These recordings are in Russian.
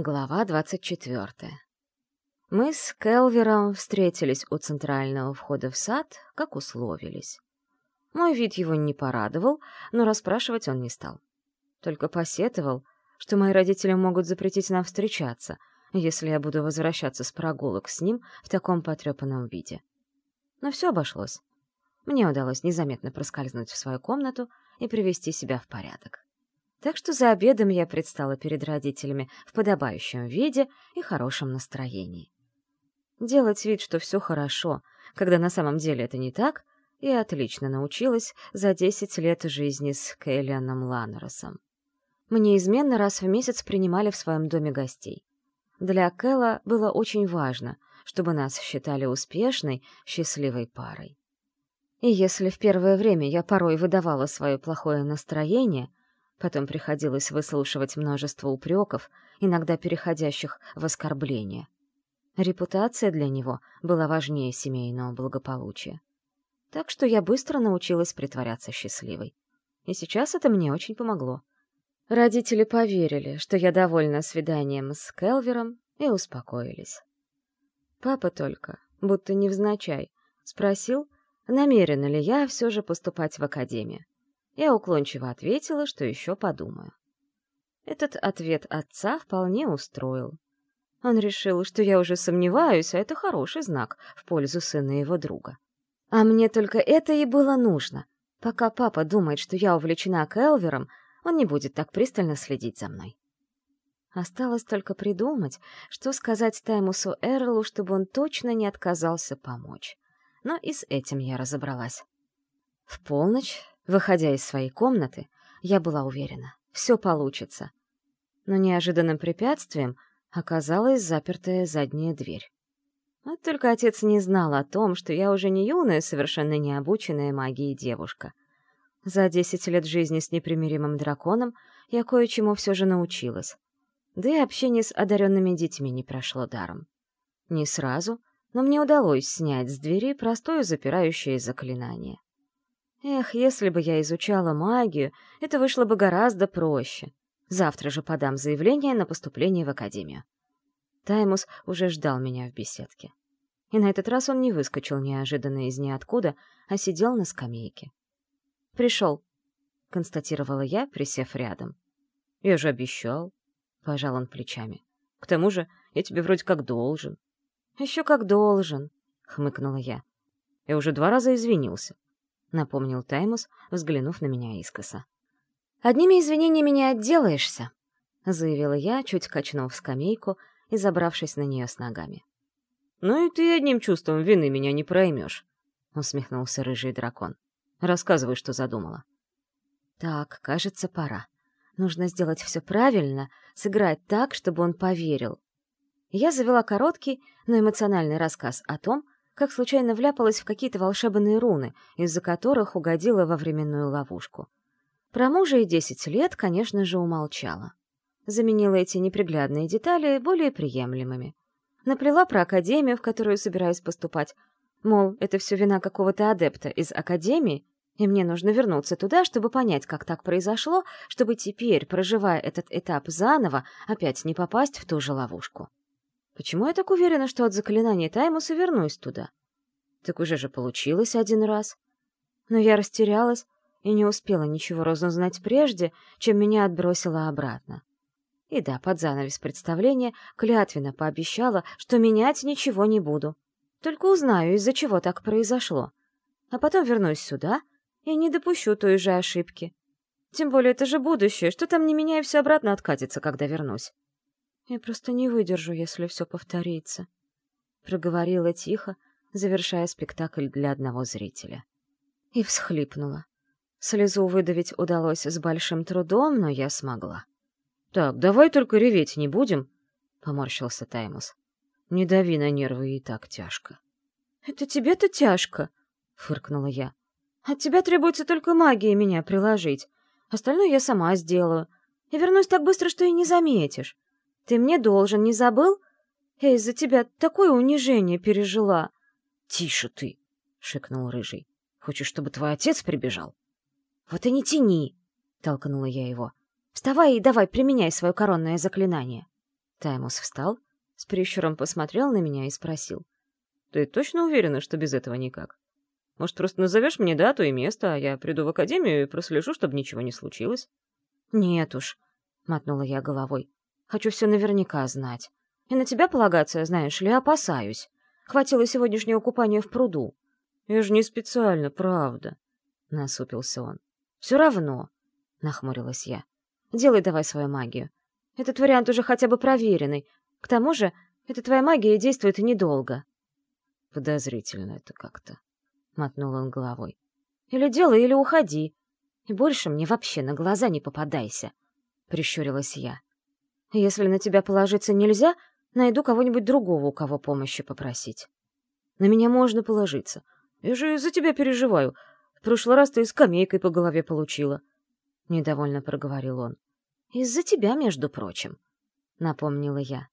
Глава 24. Мы с Келвером встретились у центрального входа в сад, как условились. Мой вид его не порадовал, но расспрашивать он не стал. Только посетовал, что мои родители могут запретить нам встречаться, если я буду возвращаться с прогулок с ним в таком потрепанном виде. Но все обошлось. Мне удалось незаметно проскользнуть в свою комнату и привести себя в порядок. Так что за обедом я предстала перед родителями в подобающем виде и хорошем настроении. Делать вид, что все хорошо, когда на самом деле это не так, я отлично научилась за 10 лет жизни с Кейлианом Ланнеросом. Мне изменно раз в месяц принимали в своем доме гостей. Для Кэлла было очень важно, чтобы нас считали успешной, счастливой парой. И если в первое время я порой выдавала свое плохое настроение — Потом приходилось выслушивать множество упреков, иногда переходящих в оскорбления. Репутация для него была важнее семейного благополучия. Так что я быстро научилась притворяться счастливой. И сейчас это мне очень помогло. Родители поверили, что я довольна свиданием с Келвером, и успокоились. Папа только, будто невзначай, спросил, намерена ли я все же поступать в академию. Я уклончиво ответила, что еще подумаю. Этот ответ отца вполне устроил. Он решил, что я уже сомневаюсь, а это хороший знак в пользу сына его друга. А мне только это и было нужно. Пока папа думает, что я увлечена Келвером, он не будет так пристально следить за мной. Осталось только придумать, что сказать Таймусу Эрлу, чтобы он точно не отказался помочь. Но и с этим я разобралась. В полночь Выходя из своей комнаты, я была уверена, все получится. Но неожиданным препятствием оказалась запертая задняя дверь. Вот только отец не знал о том, что я уже не юная, совершенно необученная магией девушка. За десять лет жизни с непримиримым драконом я кое-чему все же научилась. Да и общение с одаренными детьми не прошло даром. Не сразу, но мне удалось снять с двери простое запирающее заклинание. Эх, если бы я изучала магию, это вышло бы гораздо проще. Завтра же подам заявление на поступление в академию. Таймус уже ждал меня в беседке. И на этот раз он не выскочил неожиданно из ниоткуда, а сидел на скамейке. «Пришел», — констатировала я, присев рядом. «Я же обещал», — пожал он плечами. «К тому же я тебе вроде как должен». «Еще как должен», — хмыкнула я. «Я уже два раза извинился. — напомнил Таймус, взглянув на меня искоса. «Одними извинениями не отделаешься», — заявила я, чуть качнув скамейку и забравшись на нее с ногами. «Ну и ты одним чувством вины меня не проймешь», — усмехнулся рыжий дракон. «Рассказывай, что задумала». «Так, кажется, пора. Нужно сделать все правильно, сыграть так, чтобы он поверил». Я завела короткий, но эмоциональный рассказ о том, как случайно вляпалась в какие-то волшебные руны, из-за которых угодила во временную ловушку. Про мужа и десять лет, конечно же, умолчала. Заменила эти неприглядные детали более приемлемыми. Наплела про академию, в которую собираюсь поступать. Мол, это все вина какого-то адепта из академии, и мне нужно вернуться туда, чтобы понять, как так произошло, чтобы теперь, проживая этот этап заново, опять не попасть в ту же ловушку. Почему я так уверена, что от заклинания Таймуса вернусь туда? Так уже же получилось один раз. Но я растерялась и не успела ничего разузнать прежде, чем меня отбросило обратно. И да, под занавес представления клятвенно пообещала, что менять ничего не буду. Только узнаю, из-за чего так произошло. А потом вернусь сюда и не допущу той же ошибки. Тем более это же будущее, что там не меняя все обратно откатится, когда вернусь. Я просто не выдержу, если все повторится. Проговорила тихо, завершая спектакль для одного зрителя. И всхлипнула. Слезу выдавить удалось с большим трудом, но я смогла. «Так, давай только реветь не будем», — поморщился Таймус. «Не дави на нервы, и так тяжко». «Это тебе-то тяжко», — фыркнула я. «От тебя требуется только магией меня приложить. Остальное я сама сделаю. И вернусь так быстро, что и не заметишь. Ты мне должен, не забыл? Я из-за тебя такое унижение пережила. — Тише ты, — шикнул Рыжий. — Хочешь, чтобы твой отец прибежал? — Вот и не тяни, — толкнула я его. — Вставай и давай применяй свое коронное заклинание. Таймус встал, с прищуром посмотрел на меня и спросил. «Ты точно уверена, что без этого никак? Может, просто назовешь мне дату и место, а я приду в академию и прослежу, чтобы ничего не случилось?» «Нет уж», — мотнула я головой. «Хочу все наверняка знать. И на тебя полагаться, знаешь ли, опасаюсь. Хватило сегодняшнего купания в пруду». «Я же не специально, правда», — насупился он. «Все равно», — нахмурилась я. «Делай давай свою магию. Этот вариант уже хотя бы проверенный. К тому же, эта твоя магия действует недолго». «Подозрительно это как-то», — мотнул он головой. «Или делай, или уходи. И больше мне вообще на глаза не попадайся», — прищурилась я. «Если на тебя положиться нельзя, найду кого-нибудь другого, у кого помощи попросить». «На меня можно положиться. Я же за тебя переживаю. В прошлый раз ты скамейкой по голове получила. Недовольно проговорил он. Из-за тебя, между прочим, напомнила я.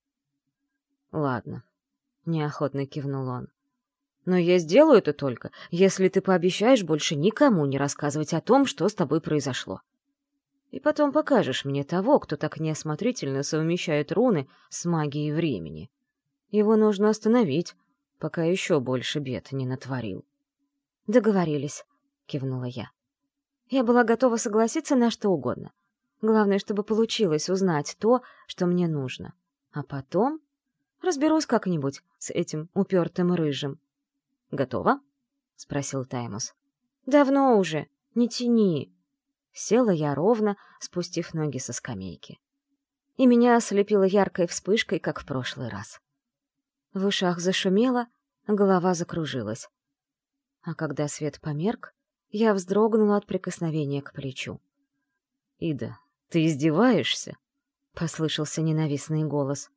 Ладно, неохотно кивнул он. Но я сделаю это только, если ты пообещаешь больше никому не рассказывать о том, что с тобой произошло. И потом покажешь мне того, кто так неосмотрительно совмещает руны с магией времени. Его нужно остановить, пока еще больше бед не натворил. «Договорились», — кивнула я. Я была готова согласиться на что угодно. Главное, чтобы получилось узнать то, что мне нужно. А потом разберусь как-нибудь с этим упертым рыжим. «Готова?» — спросил Таймус. «Давно уже. Не тяни». Села я ровно, спустив ноги со скамейки. И меня ослепило яркой вспышкой, как в прошлый раз. В ушах зашумело, голова закружилась а когда свет померк, я вздрогнула от прикосновения к плечу. «Ида, ты издеваешься?» — послышался ненавистный голос.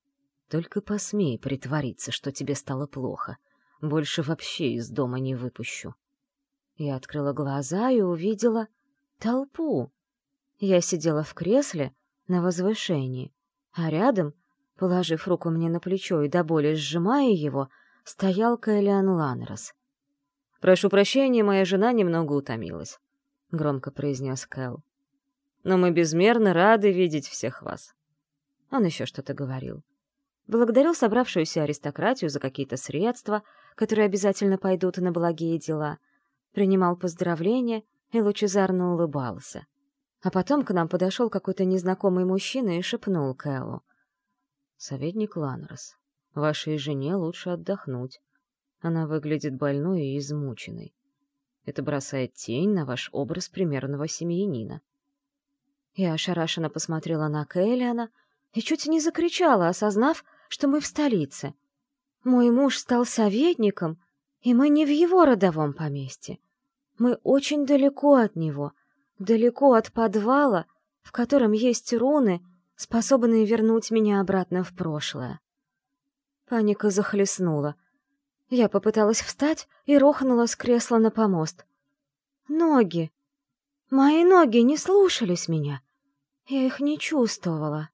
«Только посмей притвориться, что тебе стало плохо. Больше вообще из дома не выпущу». Я открыла глаза и увидела толпу. Я сидела в кресле на возвышении, а рядом, положив руку мне на плечо и до боли сжимая его, стоял Кэллиан Ланрос. «Прошу прощения, моя жена немного утомилась», — громко произнес Кэл. «Но мы безмерно рады видеть всех вас». Он еще что-то говорил. Благодарил собравшуюся аристократию за какие-то средства, которые обязательно пойдут на благие дела, принимал поздравления и лучезарно улыбался. А потом к нам подошел какой-то незнакомый мужчина и шепнул Кэллу. «Советник Ланрос, вашей жене лучше отдохнуть. Она выглядит больной и измученной. Это бросает тень на ваш образ примерного семьянина. Я ошарашенно посмотрела на Кэллиана и чуть не закричала, осознав, что мы в столице. Мой муж стал советником, и мы не в его родовом поместье. Мы очень далеко от него, далеко от подвала, в котором есть руны, способные вернуть меня обратно в прошлое. Паника захлестнула — я попыталась встать и рухнула с кресла на помост. Ноги! Мои ноги не слушались меня. Я их не чувствовала.